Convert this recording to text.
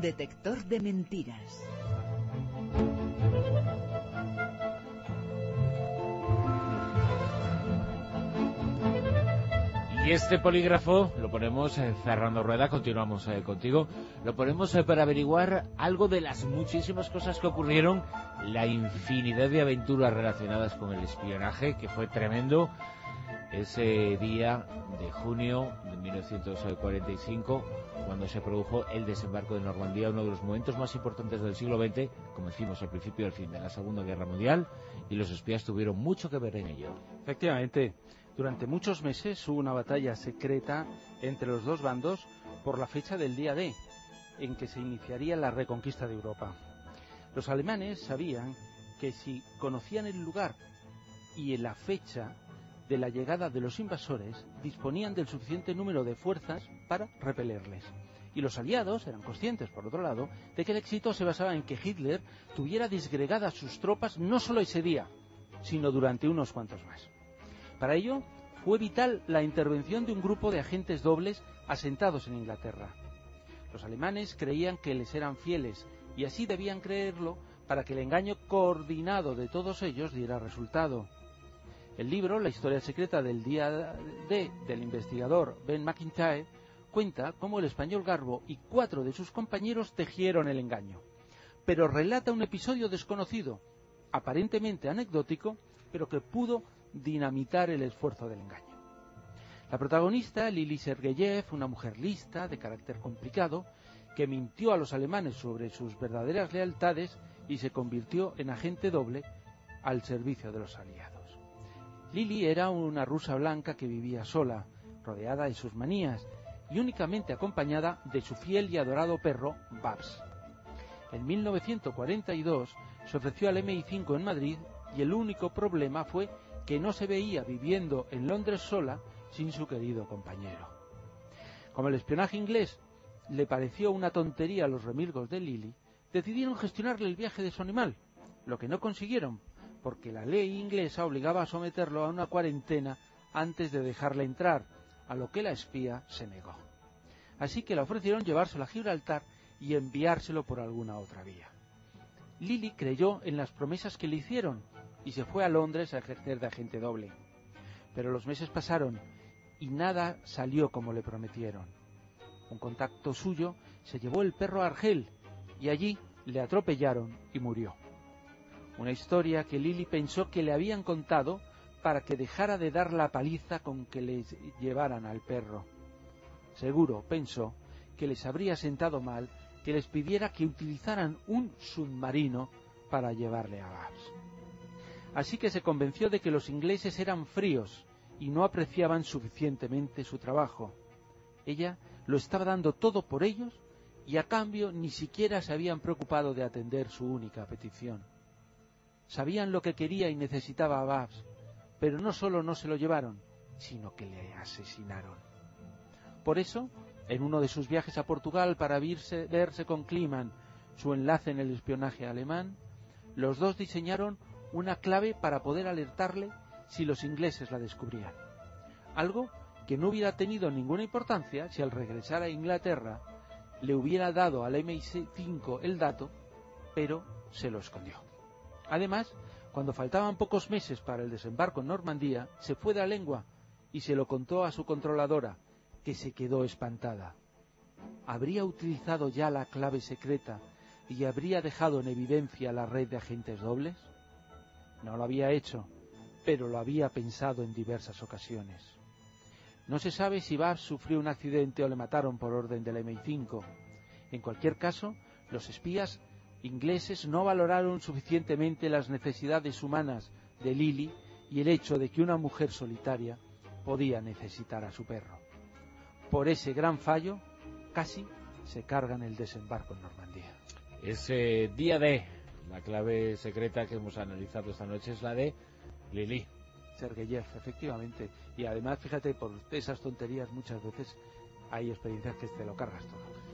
Detector de mentiras. Y este polígrafo lo ponemos, eh, Fernando Rueda, continuamos eh, contigo, lo ponemos eh, para averiguar algo de las muchísimas cosas que ocurrieron, la infinidad de aventuras relacionadas con el espionaje, que fue tremendo, ese día de junio de 1945, cuando se produjo el desembarco de Normandía, uno de los momentos más importantes del siglo XX, como decimos al principio del fin de la Segunda Guerra Mundial, y los espías tuvieron mucho que ver en ello. Efectivamente, durante muchos meses hubo una batalla secreta entre los dos bandos por la fecha del día D, en que se iniciaría la reconquista de Europa. Los alemanes sabían que si conocían el lugar y la fecha de la llegada de los invasores, disponían del suficiente número de fuerzas para repelerles. Y los aliados eran conscientes, por otro lado, de que el éxito se basaba en que Hitler tuviera disgregadas sus tropas no solo ese día, sino durante unos cuantos más. Para ello, fue vital la intervención de un grupo de agentes dobles asentados en Inglaterra. Los alemanes creían que les eran fieles y así debían creerlo para que el engaño coordinado de todos ellos diera resultado. El libro, La historia secreta del día D del investigador Ben McIntyre, cuenta cómo el español Garbo y cuatro de sus compañeros tejieron el engaño. Pero relata un episodio desconocido, aparentemente anecdótico, pero que pudo dinamitar el esfuerzo del engaño. La protagonista, Lili Sergeyev, una mujer lista, de carácter complicado, que mintió a los alemanes sobre sus verdaderas lealtades y se convirtió en agente doble al servicio de los aliados. Lily era una rusa blanca que vivía sola, rodeada de sus manías y únicamente acompañada de su fiel y adorado perro, Babs. En 1942 se ofreció al MI5 en Madrid y el único problema fue que no se veía viviendo en Londres sola sin su querido compañero. Como el espionaje inglés le pareció una tontería a los remilgos de Lily, decidieron gestionarle el viaje de su animal, lo que no consiguieron porque la ley inglesa obligaba a someterlo a una cuarentena antes de dejarle entrar, a lo que la espía se negó. Así que le ofrecieron llevárselo a Gibraltar y enviárselo por alguna otra vía. Lily creyó en las promesas que le hicieron y se fue a Londres a ejercer de agente doble. Pero los meses pasaron y nada salió como le prometieron. Un contacto suyo se llevó el perro a Argel y allí le atropellaron y murió. Una historia que Lily pensó que le habían contado para que dejara de dar la paliza con que les llevaran al perro. Seguro, pensó, que les habría sentado mal que les pidiera que utilizaran un submarino para llevarle a Babs. Así que se convenció de que los ingleses eran fríos y no apreciaban suficientemente su trabajo. Ella lo estaba dando todo por ellos y a cambio ni siquiera se habían preocupado de atender su única petición. Sabían lo que quería y necesitaba a Babs, pero no solo no se lo llevaron, sino que le asesinaron. Por eso, en uno de sus viajes a Portugal para verse con Kliman, su enlace en el espionaje alemán, los dos diseñaron una clave para poder alertarle si los ingleses la descubrían. Algo que no hubiera tenido ninguna importancia si al regresar a Inglaterra le hubiera dado al MI5 el dato, pero se lo escondió. Además, cuando faltaban pocos meses para el desembarco en Normandía, se fue de la lengua y se lo contó a su controladora, que se quedó espantada. ¿Habría utilizado ya la clave secreta y habría dejado en evidencia la red de agentes dobles? No lo había hecho, pero lo había pensado en diversas ocasiones. No se sabe si Babs sufrió un accidente o le mataron por orden del MI5. En cualquier caso, los espías ingleses no valoraron suficientemente las necesidades humanas de Lily y el hecho de que una mujer solitaria podía necesitar a su perro. Por ese gran fallo, casi se cargan el desembarco en Normandía. Ese día de la clave secreta que hemos analizado esta noche es la de Lili. Sergeyev, efectivamente. Y además, fíjate, por esas tonterías muchas veces hay experiencias que te lo cargas todo.